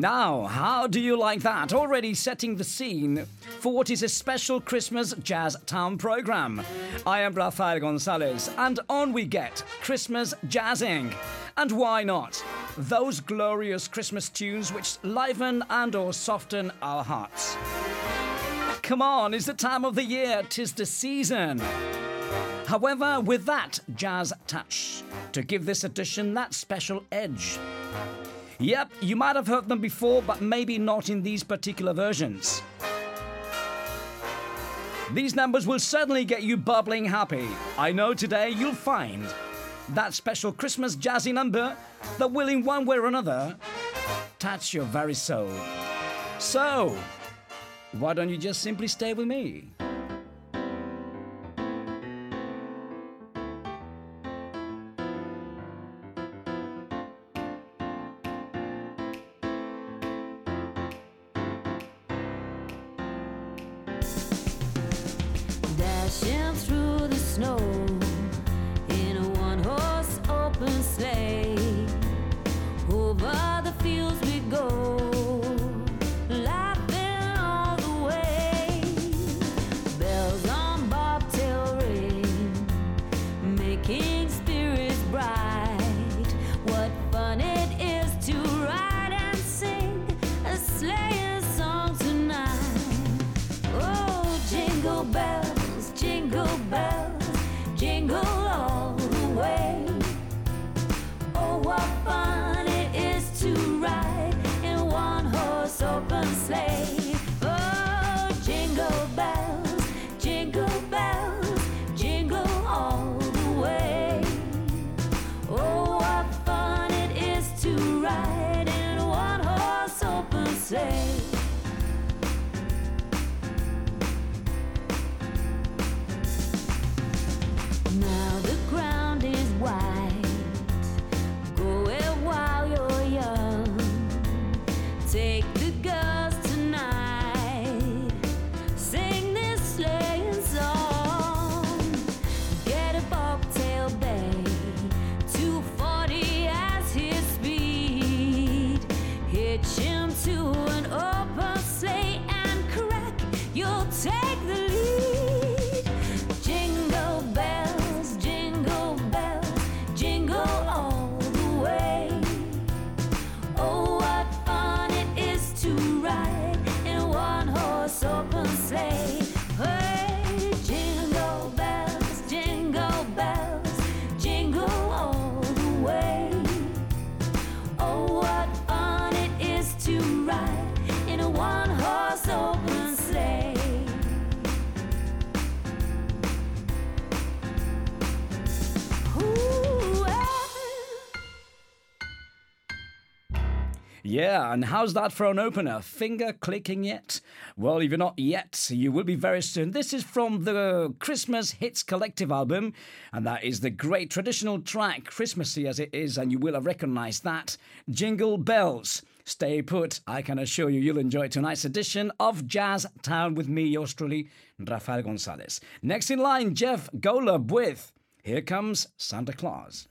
Now, how do you like that? Already setting the scene for what is a special Christmas Jazz Town program. I am Rafael Gonzalez, and on we get Christmas jazzing. And why not? Those glorious Christmas tunes which liven and or soften our hearts. Come on, it's the time of the year, tis the season. However, with that jazz touch, to give this edition that special edge. Yep, you might have heard them before, but maybe not in these particular versions. These numbers will certainly get you bubbling happy. I know today you'll find that special Christmas jazzy number that will, in one way or another, touch your very soul. So, why don't you just simply stay with me? Yeah, and how's that for an opener? Finger clicking yet? Well, if you're not yet, you will be very soon. This is from the Christmas Hits Collective album, and that is the great traditional track, Christmassy as it is, and you will have recognized that. Jingle Bells. Stay put. I can assure you, you'll enjoy tonight's edition of Jazz Town with me, yours truly, Rafael Gonzalez. Next in line, Jeff Golub with Here Comes Santa Claus.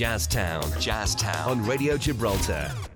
Jazztown. Jazztown. On Radio Gibraltar.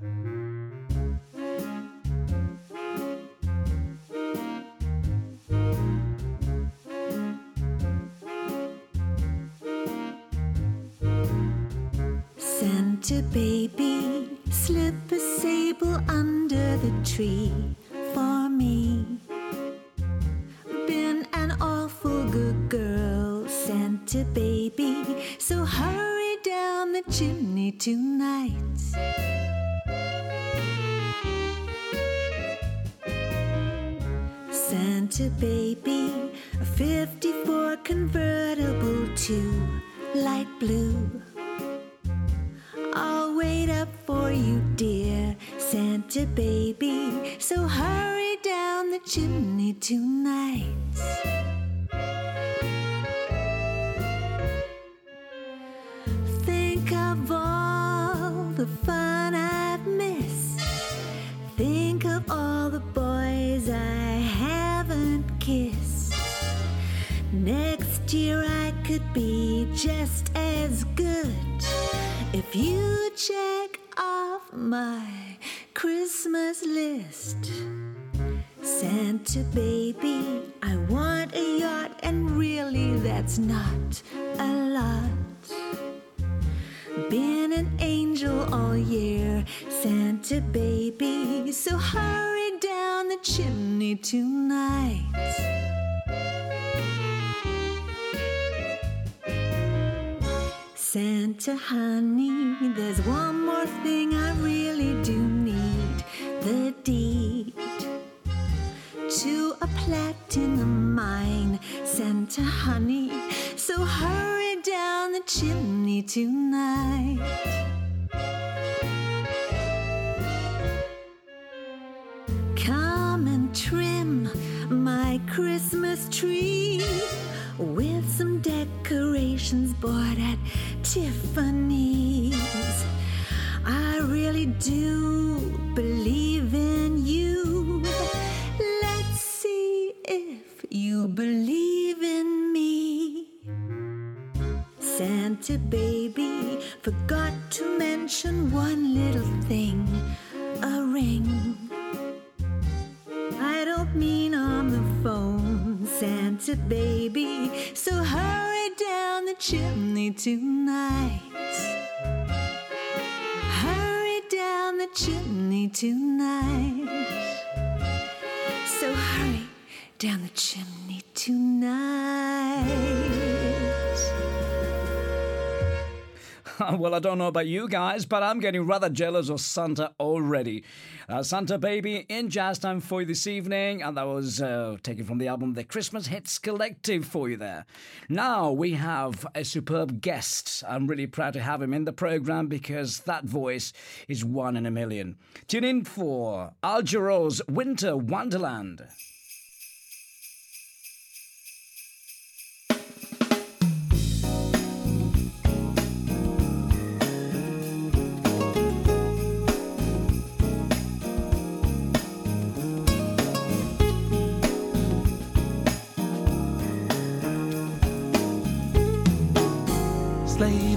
Next year I could be just as good if you check off my Christmas list. Santa baby, I want a yacht, and really that's not a lot. Been an angel all year, Santa baby, so hurry down the chimney tonight. Santa honey, there's one more thing I really do need the deed to a platinum mine. Santa honey, so hurry down the chimney tonight. Come and trim my Christmas tree with some decorations bought at Tiffany's. I really do believe in you. Let's see if you believe in me. Santa baby forgot to mention one little thing a ring. I don't mean on the phone, Santa baby. So hurry down the chimney tonight. Hurry down the chimney tonight. So hurry down the chimney tonight. well, I don't know about you guys, but I'm getting rather jealous of Santa already. Uh, Santa Baby in jazz time for you this evening, and that was uh, taken from the album The Christmas Hits Collective for you there. Now we have a superb guest. I'm really proud to have him in the program because that voice is one in a million. Tune in for Al Jarreau's Winter Wonderland.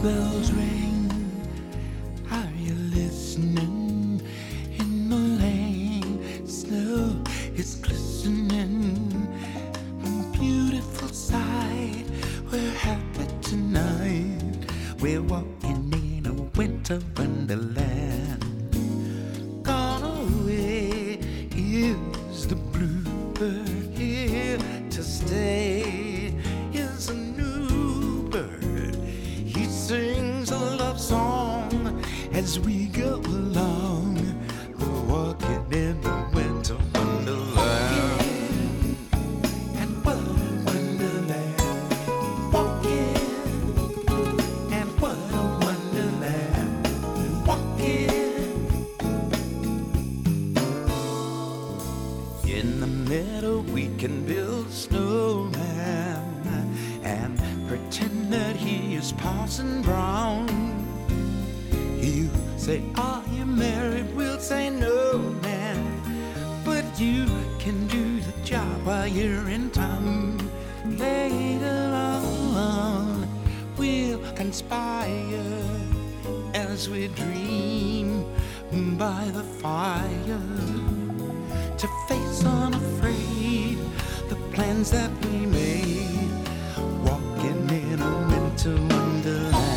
Bells ring. Are you listening? In the lane, snow is glistening. A Beautiful sight. We're happy tonight. We're walking in a winter wonderland. Parson Brown. You say, Are you married? We'll say, No, man. But you can do the job while you're in town. Later on, we'll conspire as we dream by the fire to face unafraid the plans that we made, walking in a winter wonderland.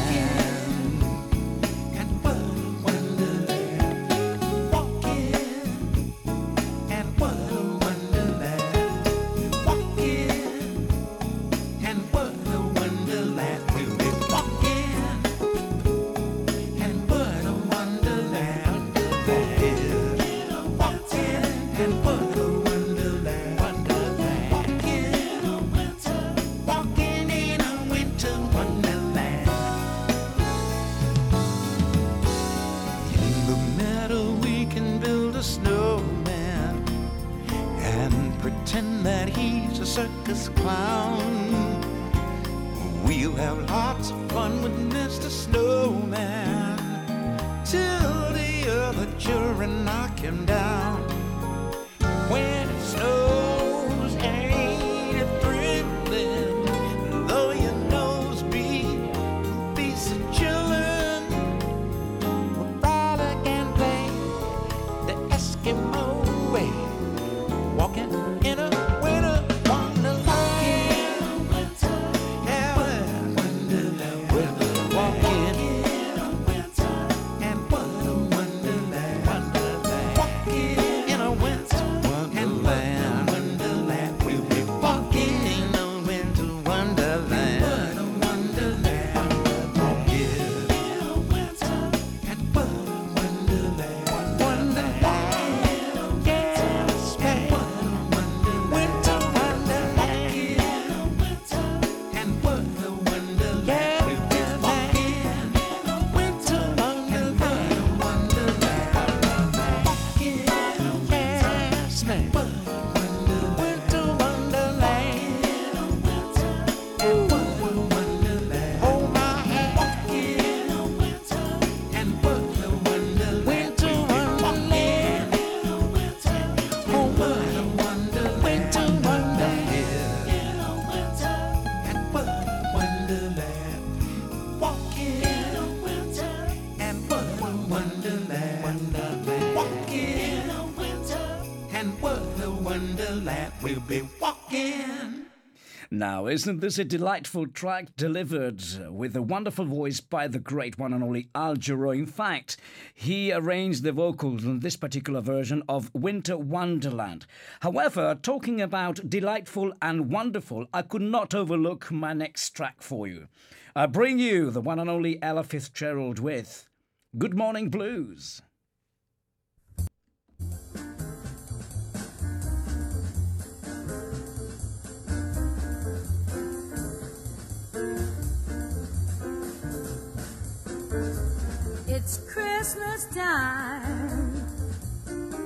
Now, isn't this a delightful track delivered with a wonderful voice by the great one and only Al Jarreau? In fact, he arranged the vocals in this particular version of Winter Wonderland. However, talking about delightful and wonderful, I could not overlook my next track for you. I bring you the one and only Ella Fitzgerald with Good Morning Blues. It's Christmas time,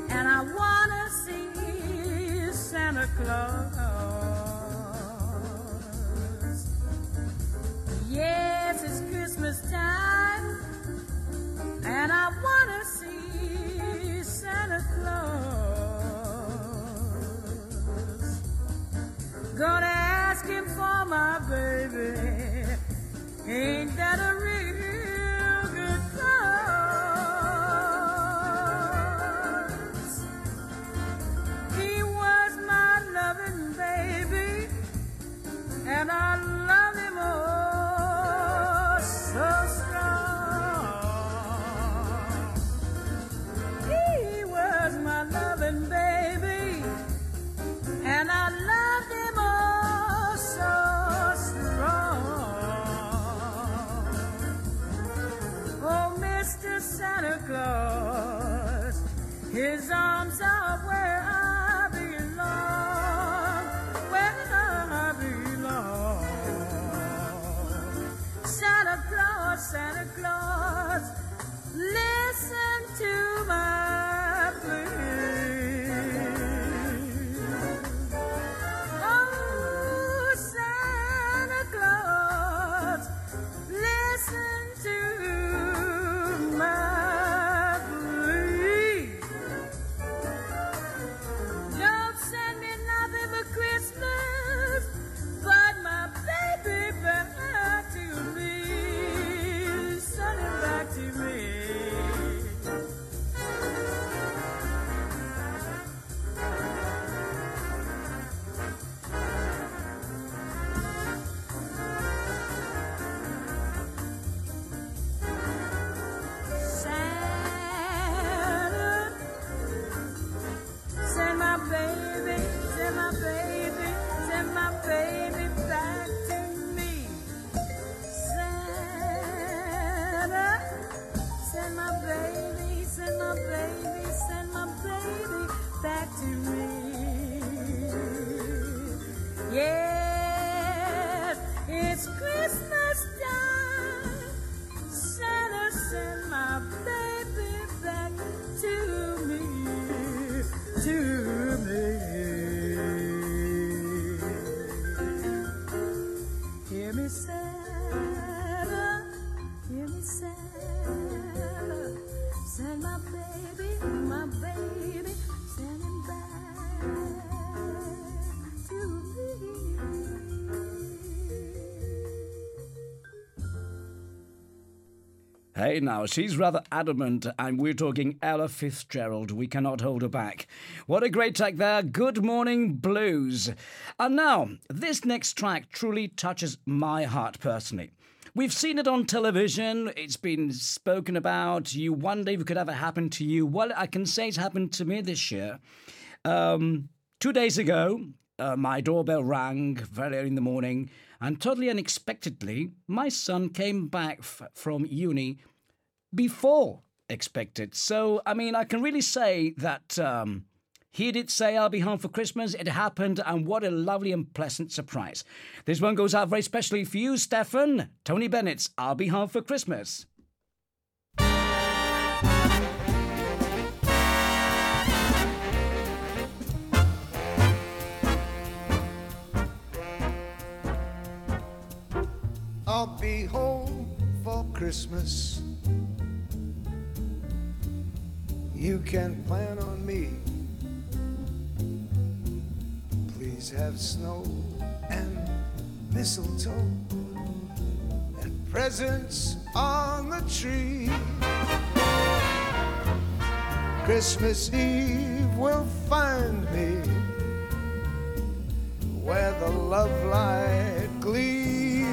and I wanna see Santa Claus. Yes, it's Christmas time, and I wanna see Santa Claus. Gonna ask him for my baby. Ain't that a real Hey now, she's rather adamant, and we're talking Ella Fitzgerald. We cannot hold her back. What a great track there. Good morning, blues. And now, this next track truly touches my heart personally. We've seen it on television, it's been spoken about. You wonder if it could ever happen to you. Well, I can say it's happened to me this year. Um, two days ago, uh, my doorbell rang very early in the morning, and totally unexpectedly, my son came back from uni before expected. So, I mean, I can really say that um, he did say, I'll be home for Christmas. It happened, and what a lovely and pleasant surprise. This one goes out very specially for you, Stefan. Tony Bennett's I'll Be Home for Christmas. I'll be home for Christmas. You can plan on me. Please have snow and mistletoe and presents on the tree. Christmas Eve will find me where the love light gleams.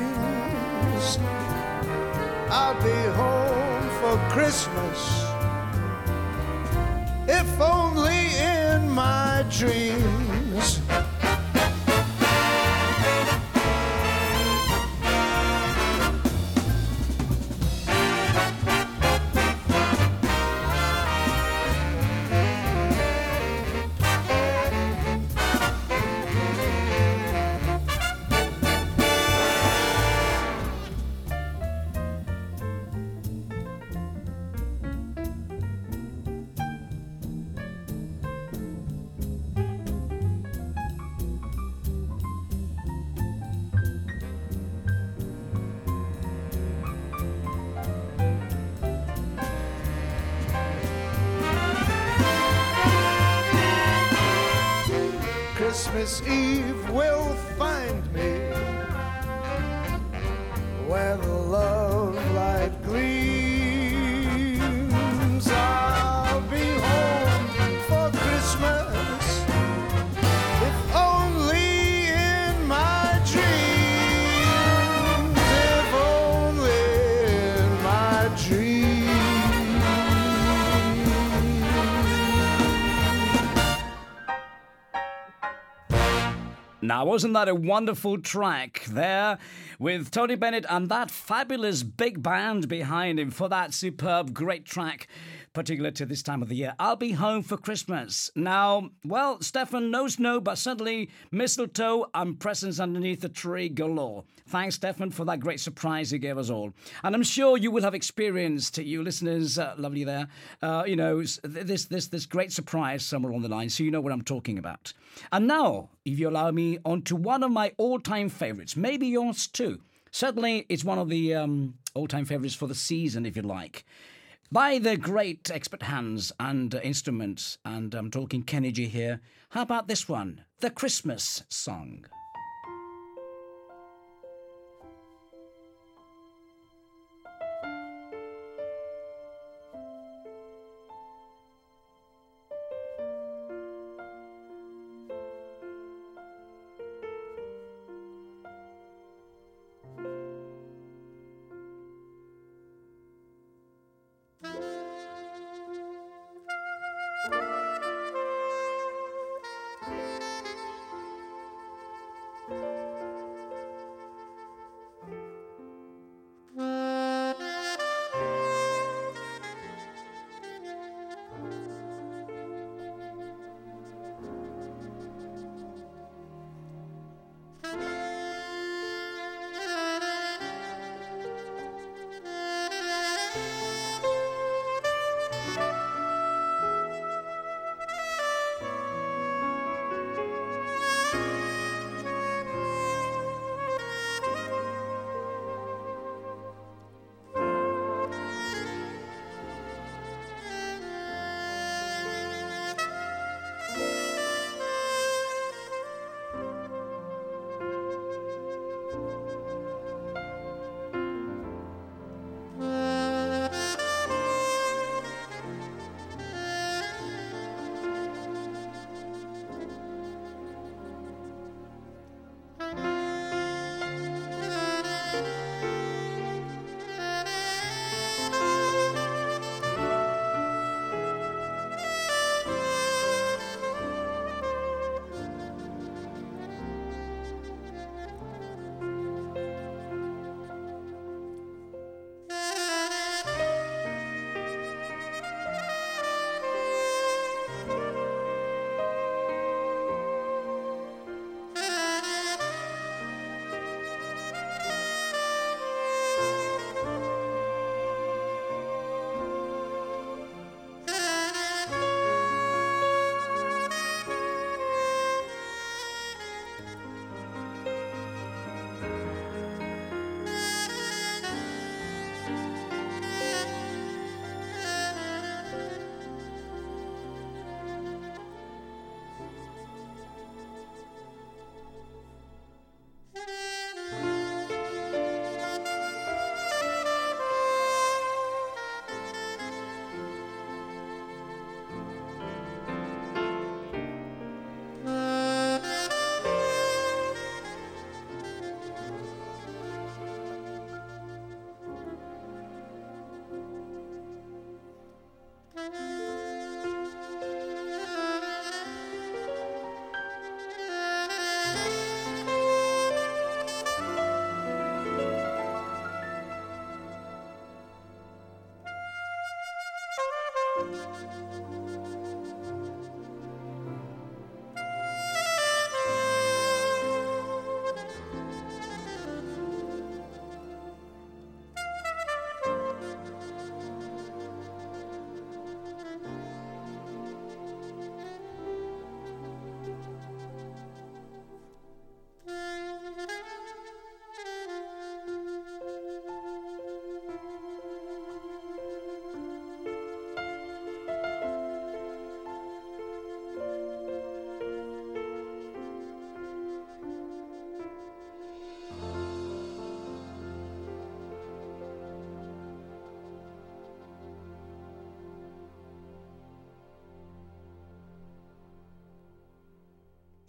I'll be home for Christmas, my Wasn't that a wonderful track there with Tony Bennett and that fabulous big band behind him for that superb, great track, particular to this time of the year? I'll be home for Christmas. Now, well, Stefan knows no, but certainly mistletoe and presents underneath the tree galore. Thanks, Stefan, for that great surprise you gave us all. And I'm sure you will have experienced, you listeners, uh, lovely there, uh, you know, this, this, this great surprise somewhere on the line, so you know what I'm talking about. And now, if you allow me, on to one of my all time favorites, maybe yours too. Certainly, it's one of the um, all time favorites for the season, if you like. By the great expert hands and uh, instruments, and I'm talking Kenny G here. How about this one? The Christmas song.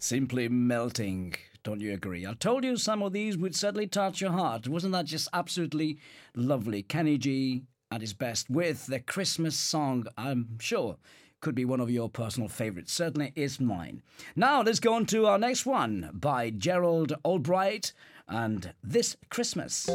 Simply melting. Don't you agree? I told you some of these would certainly touch your heart. Wasn't that just absolutely lovely? Kenny G at his best with the Christmas song, I'm sure could be one of your personal favorites. Certainly is mine. Now let's go on to our next one by Gerald Albright and This Christmas.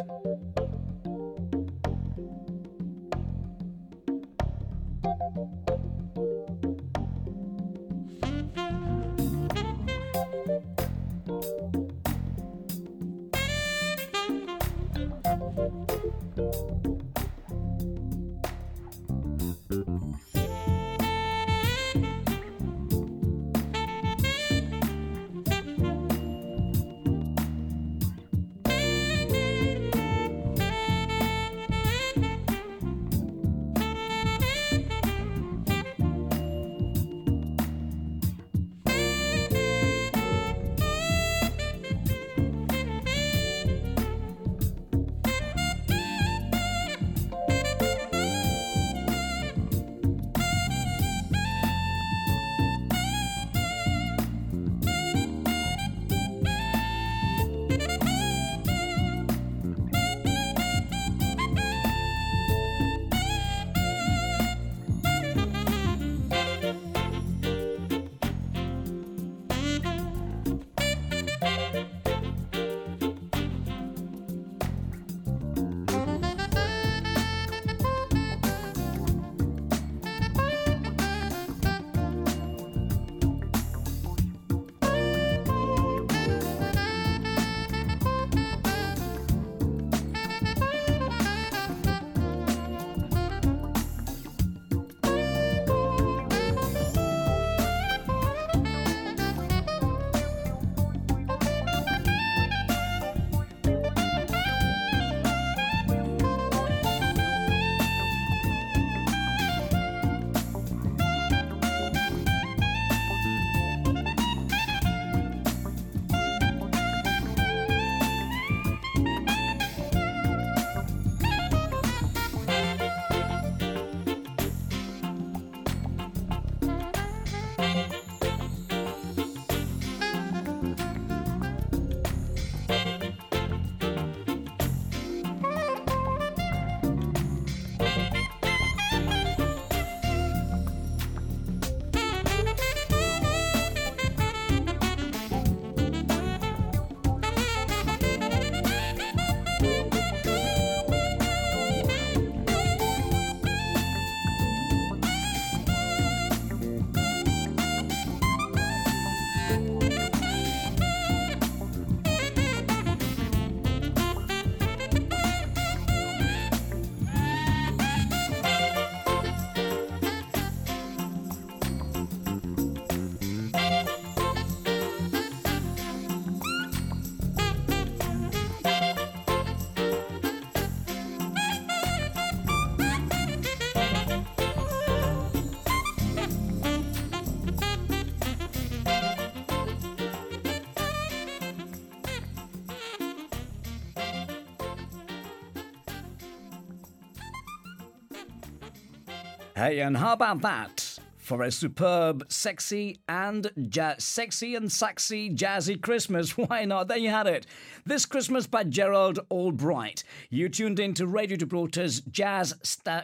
Hey, and how about that for a superb, sexy and ja- sexy and sexy jazzy Christmas? Why not? There you had it. This Christmas by Gerald Albright. You tuned in to Radio Gibraltar's Jazz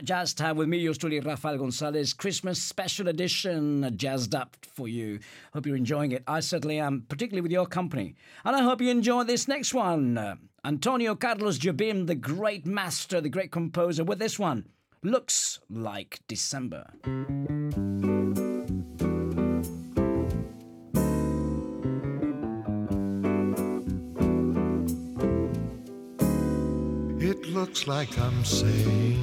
Jazz Time with me, your truly, Rafael Gonzalez. Christmas special edition, jazzed up for you. Hope you're enjoying it. I certainly am, particularly with your company. And I hope you enjoy this next one. Antonio Carlos Jobim, the great master, the great composer, with this one. Looks like December. It looks like I'm saying,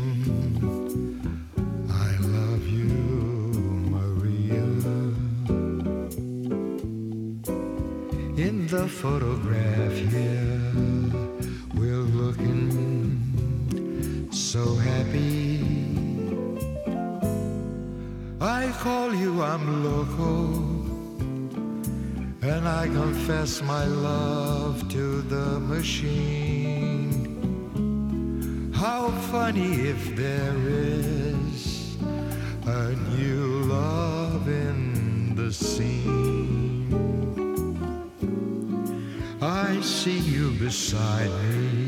I love you, Maria. In the photograph here, we're looking so happy. I call you, I'm loco. And I confess my love to the machine. How funny if there is a new love in the scene. I see you beside me.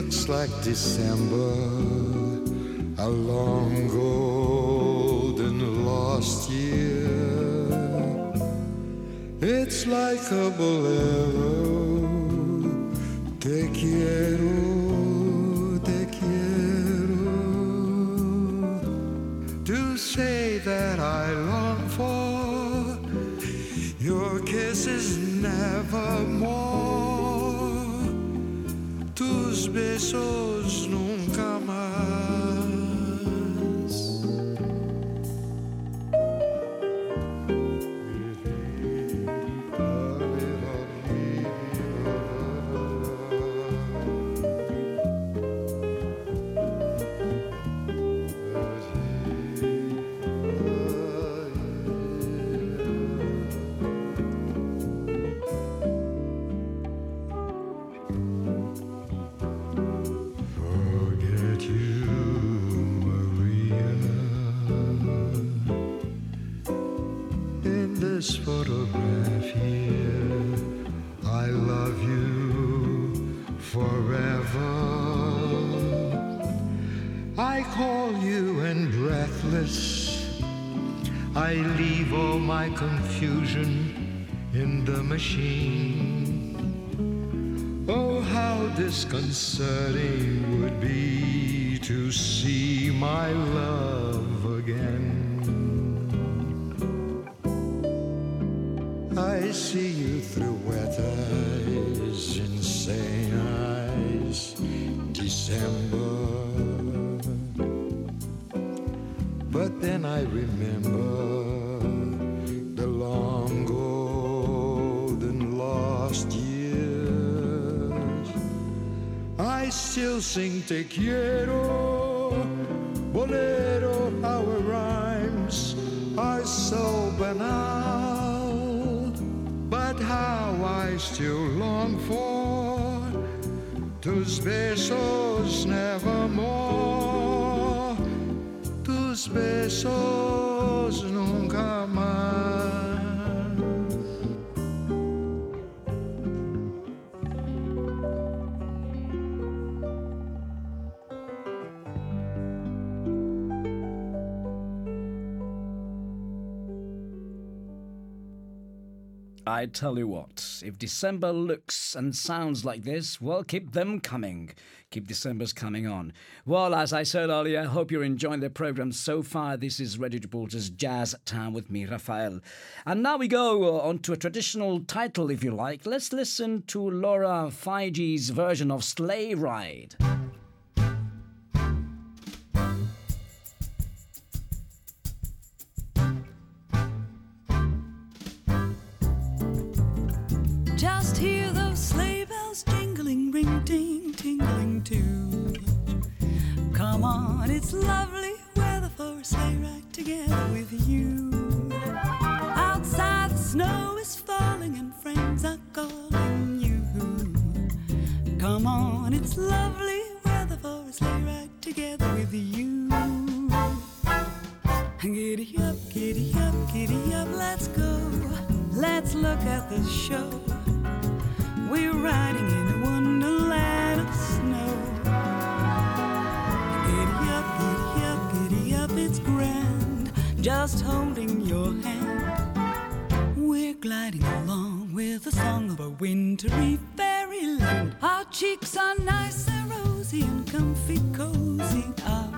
Looks like December, a long golden lost year. It's like a bolero. Te quiero, te quiero. To say that I long for your kisses nevermore. Besos nunca confusion in the machine. Oh, how disconcerting would be to see my love still sing Te quiero, I tell you what, if December looks and sounds like this, well, keep them coming. Keep December's coming on. Well, as I said earlier, I hope you're enjoying the program so far. This is Radio Gibraltar's Jazz Time with me, Rafael. And now we go uh, on to a traditional title, if you like. Let's listen to Laura Fygi's version of Sleigh Ride. Together with you. Outside, the snow is falling and friends are calling you. Come on, it's lovely weather for a sleigh ride together with you. Giddy up, giddy up, giddy up, let's go. Let's look at the show. Gliding along with the song of a wintry fairyland. Our cheeks are nice and rosy and comfy cozy, are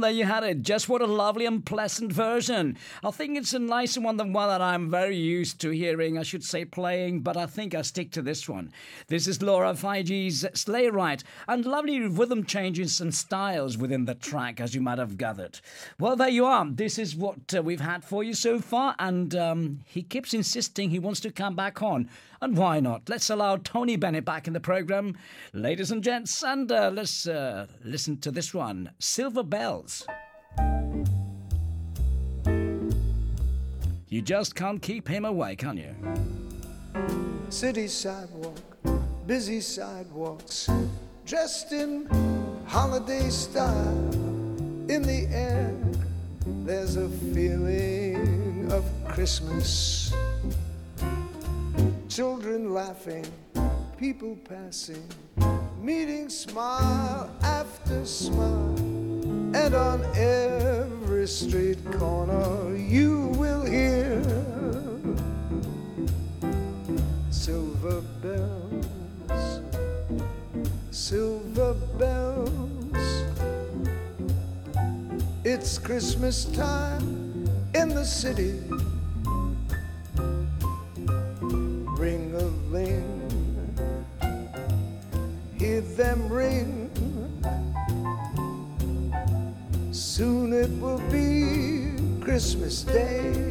There you had it. Just what a lovely and pleasant version. I think it's a nicer one than one that I'm very used to hearing, I should say playing, but I think I stick to this one. This is Laura Fygi's Sleigh Ride, and lovely rhythm changes and styles within the track, as you might have gathered. Well, there you are. This is what uh, we've had for you so far, and um, he keeps insisting he wants to come back on. And why not? Let's allow Tony Bennett back in the program, ladies and gents, and uh, let's uh, listen to this one Silver Bells. You just can't keep him away, can you? City sidewalk, busy sidewalks, dressed in holiday style. In the air, there's a feeling of Christmas. Children laughing, people passing, meeting smile after smile. And on every street corner, you will hear silver bells, silver bells. It's Christmas time in the city. Hear them ring. Soon it will be Christmas Day.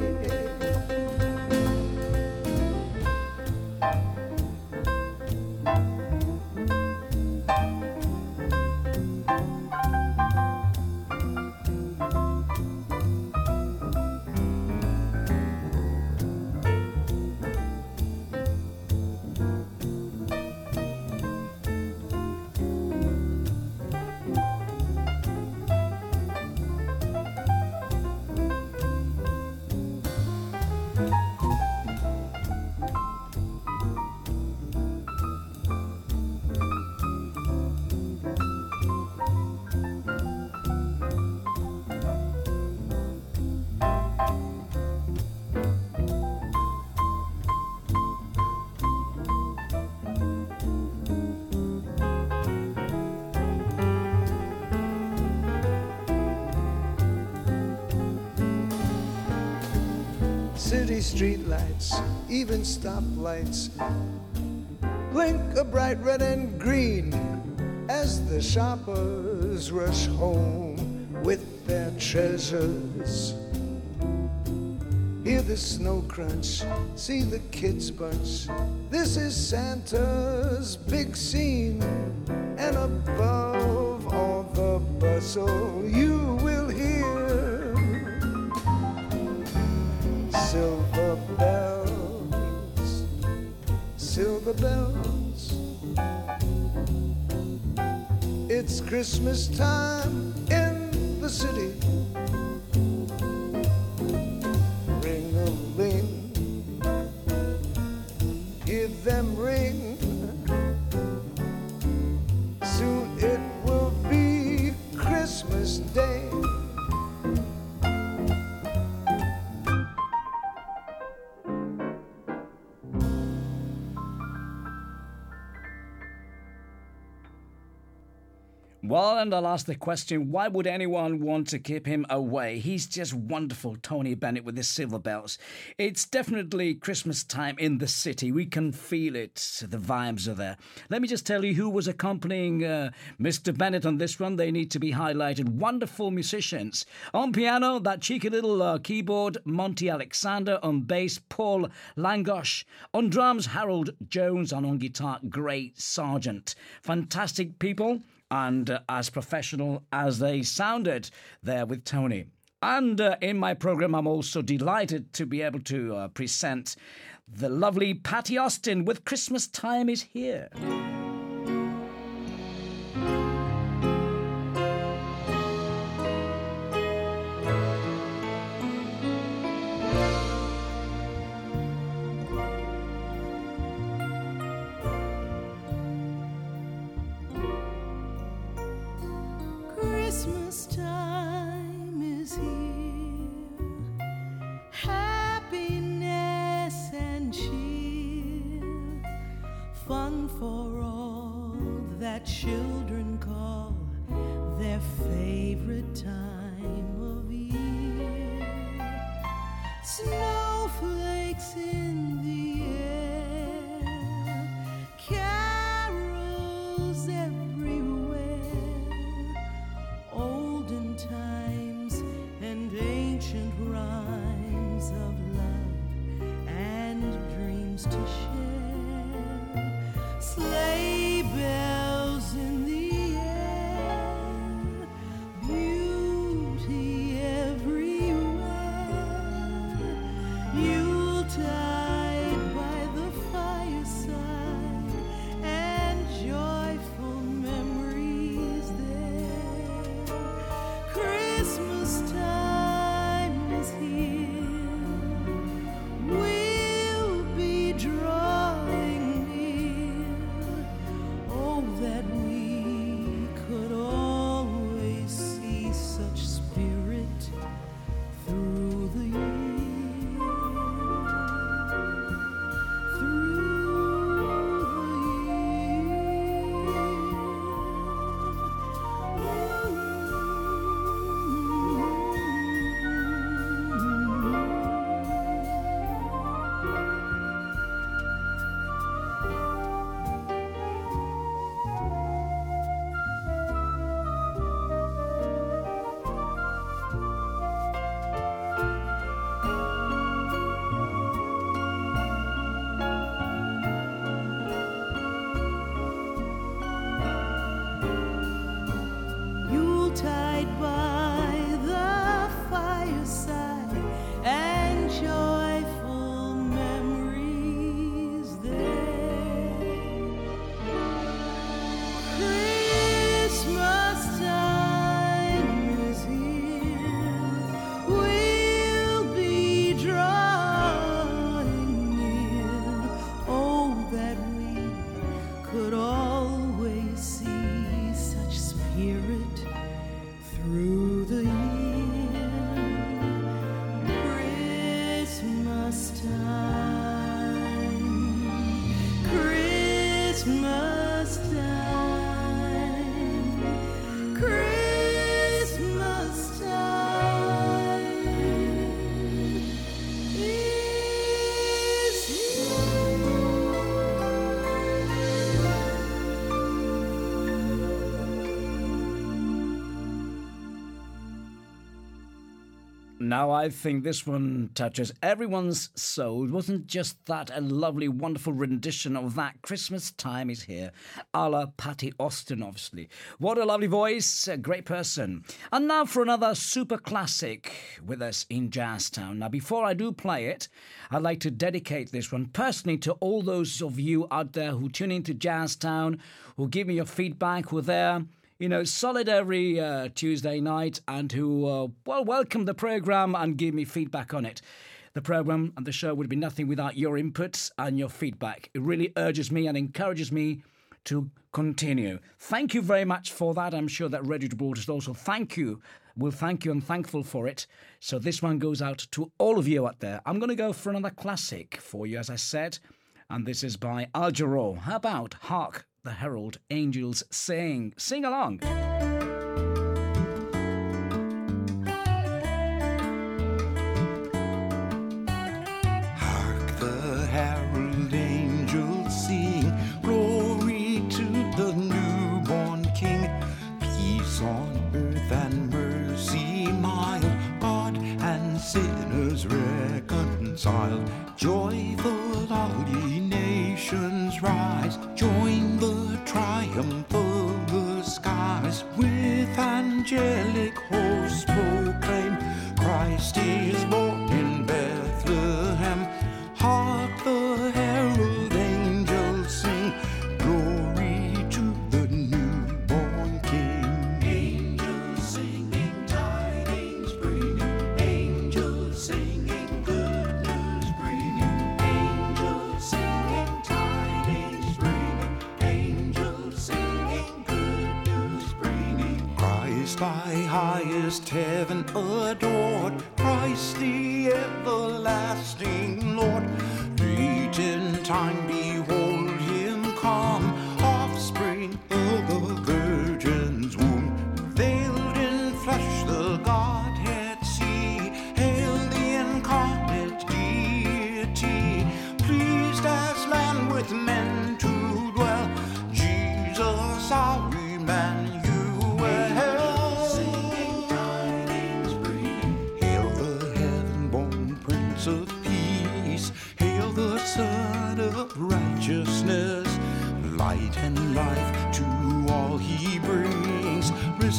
Streetlights, even stoplights, blink a bright red and green as the shoppers rush home with their treasures. Hear the snow crunch, see the kids bunch. This is Santa's big scene, and above all the bustle, you Christmas time in the city. I'll ask the question why would anyone want to keep him away? He's just wonderful, Tony Bennett, with his silver bells. It's definitely Christmas time in the city. We can feel it. The vibes are there. Let me just tell you who was accompanying uh, Mr. Bennett on this one. They need to be highlighted. Wonderful musicians. On piano, that cheeky little uh, keyboard, Monty Alexander. On bass, Paul Langosch. On drums, Harold Jones. And on guitar, Gray Sargent. Fantastic people and uh, as professional as they sounded there with Tony. And uh, in my program, I'm also delighted to be able to uh, present the lovely Patti Austin with Christmas Time is Here. Now, I think this one touches everyone's soul. It wasn't just that a lovely, wonderful rendition of that Christmas time is here, a la Patti Austin, obviously. What a lovely voice, a great person. And now for another super classic with us in Jazztown. Now, before I do play it, I'd like to dedicate this one personally to all those of you out there who tune into Jazztown, who give me your feedback, who are there you know, solid every uh, Tuesday night and who, uh, well, welcome the program and give me feedback on it. The program and the show would be nothing without your inputs and your feedback. It really urges me and encourages me to continue. Thank you very much for that. I'm sure that Radio Gibraltar also thank you. Will thank you and thankful for it. So this one goes out to all of you out there. I'm going to go for another classic for you, as I said, and this is by Al Jarreau. How about Hark the Herald Angels Sing? Sing along. Hark the herald angels sing, glory to the newborn King. Peace on earth and mercy mild, God and sinners reconciled. Joyful all ye nations rise, join triumph of the skies. With angelic hosts Christ by highest heaven adored, Christ the everlasting Lord. Late time, behold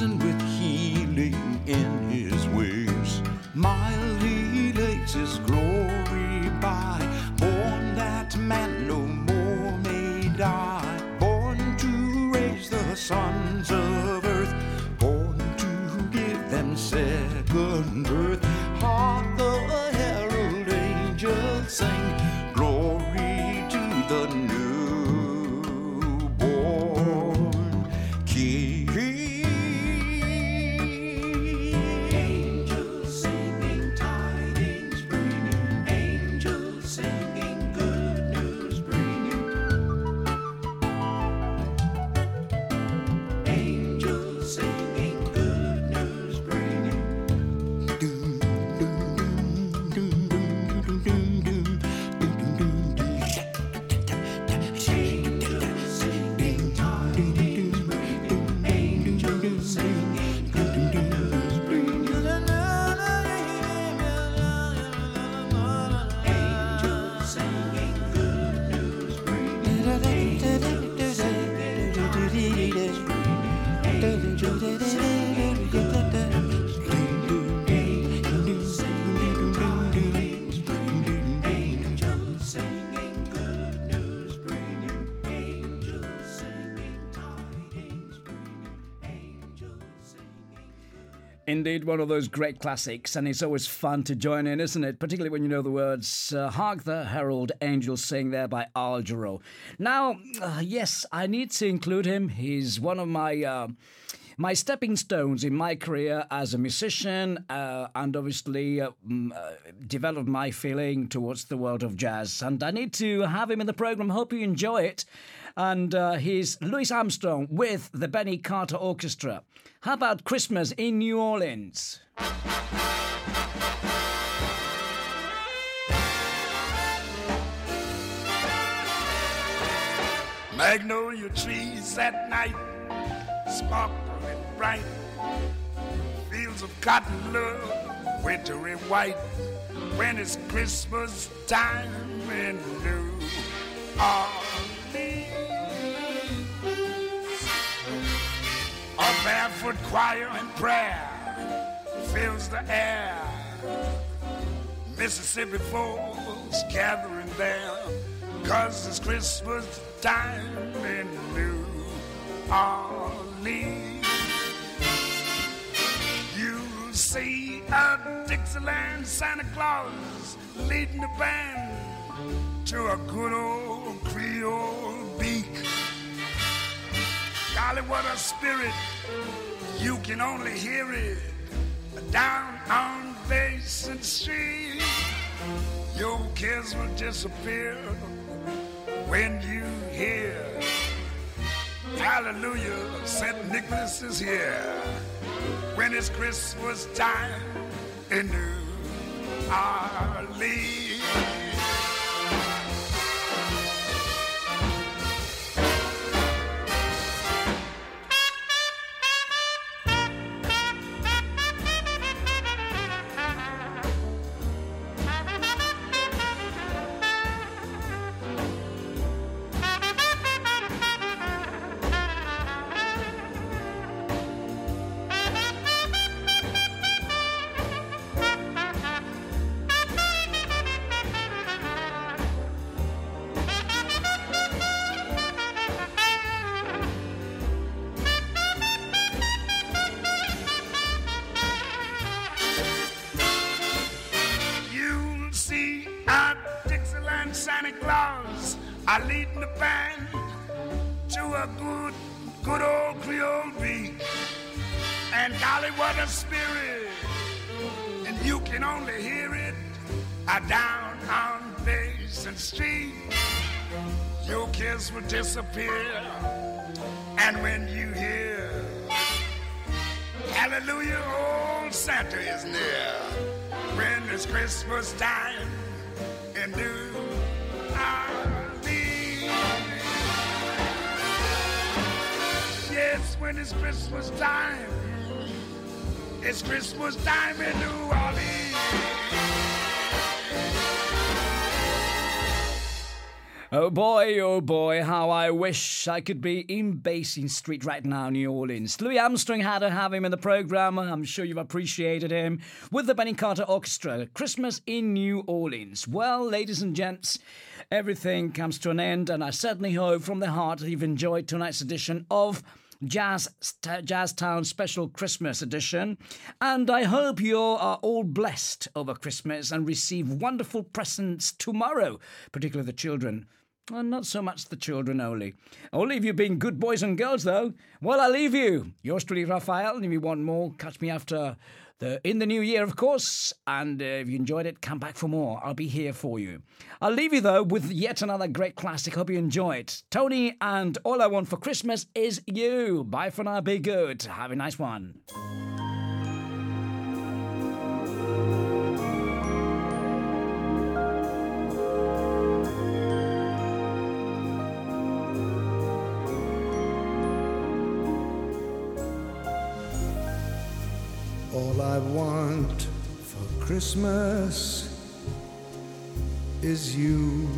risen with Indeed, one of those great classics, and it's always fun to join in, isn't it? Particularly when you know the words uh, Hark the Herald Angels Sing there by Al Jarreau. Now, uh, yes, I need to include him. He's one of my. Uh, my stepping stones in my career as a musician, and obviously uh, mm, uh, developed my feeling towards the world of jazz. And I need to have him in the program. Hope you enjoy it. And uh, he's Louis Armstrong with the Benny Carter Orchestra. How about Christmas in New Orleans? Magnolia trees at night, sparkling bright. Fields of cotton love, wintry white. When it's Christmas time in New Orleans. A barefoot choir and prayer fills the air. Mississippi folks gathering there, cause it's Christmas time in New Orleans. You see a Dixieland Santa Claus leading the band to a good old Creole beat. Golly, what a spirit! You can only hear it down on Basin Street. Your cares will disappear when you hear Hallelujah, St. Nicholas is here. When it's Christmas time in New Orleans. It's Christmas time in New Orleans. Yes, when it's Christmas time, it's Christmas time in New Orleans. Oh boy, oh boy, how I wish I could be in Basin Street right now, New Orleans. Louis Armstrong had to have him in the program. I'm sure you've appreciated him. With the Benny Carter Orchestra, Christmas in New Orleans. Well, ladies and gents, everything comes to an end, and I certainly hope from the heart that you've enjoyed tonight's edition of Jazz Jazz Town Special Christmas Edition. And I hope you are all blessed over Christmas and receive wonderful presents tomorrow, particularly the children. Well, not so much the children only. Only if you've been good boys and girls, though. Well, I leave you. Yours truly, Raphael. And if you want more, catch me after the in the new year, of course. And uh, if you enjoyed it, come back for more. I'll be here for you. I'll leave you though with yet another great classic. Hope you enjoy it. Tony and all I want for Christmas is you. Bye for now. Be good. Have a nice one. I want for Christmas is you.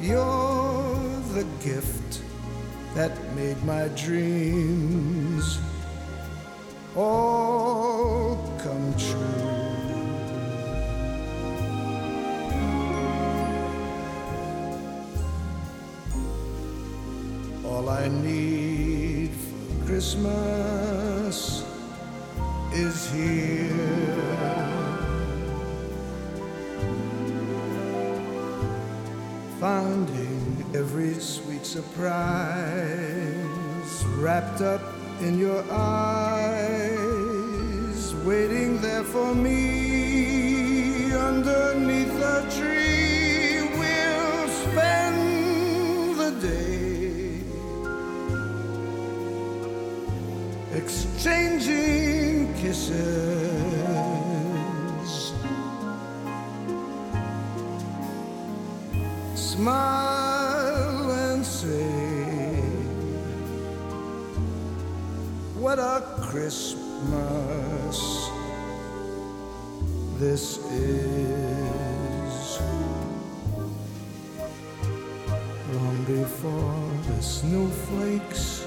You're the gift that made my dreams all come true. All I need Christmas is here. Finding every sweet surprise wrapped up in your eyes, waiting there for me exchanging kisses. Smile and say, What a Christmas this is. Long before the snowflakes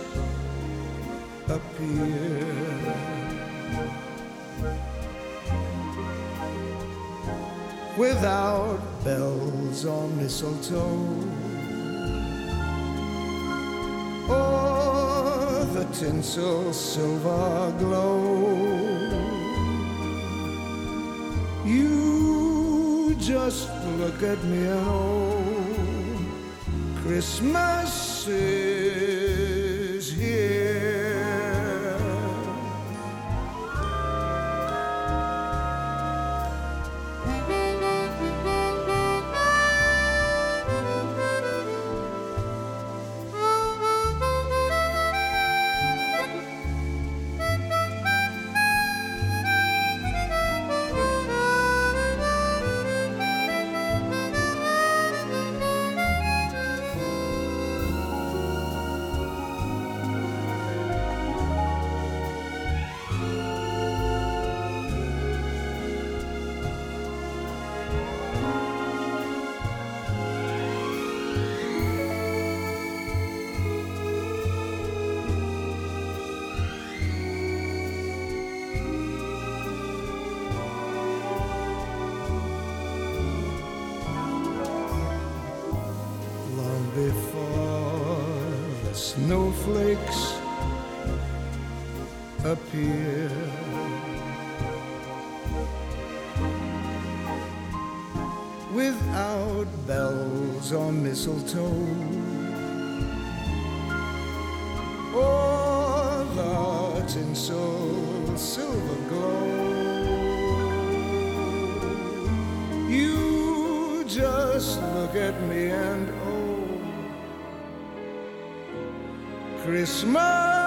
appear. Without bells or mistletoe, or the tinsel silver glow. You just look at me and oh, Christmas is snowflakes appear. Without bells or mistletoe, or the tinsel silver glow. You just look at me and Christmas. is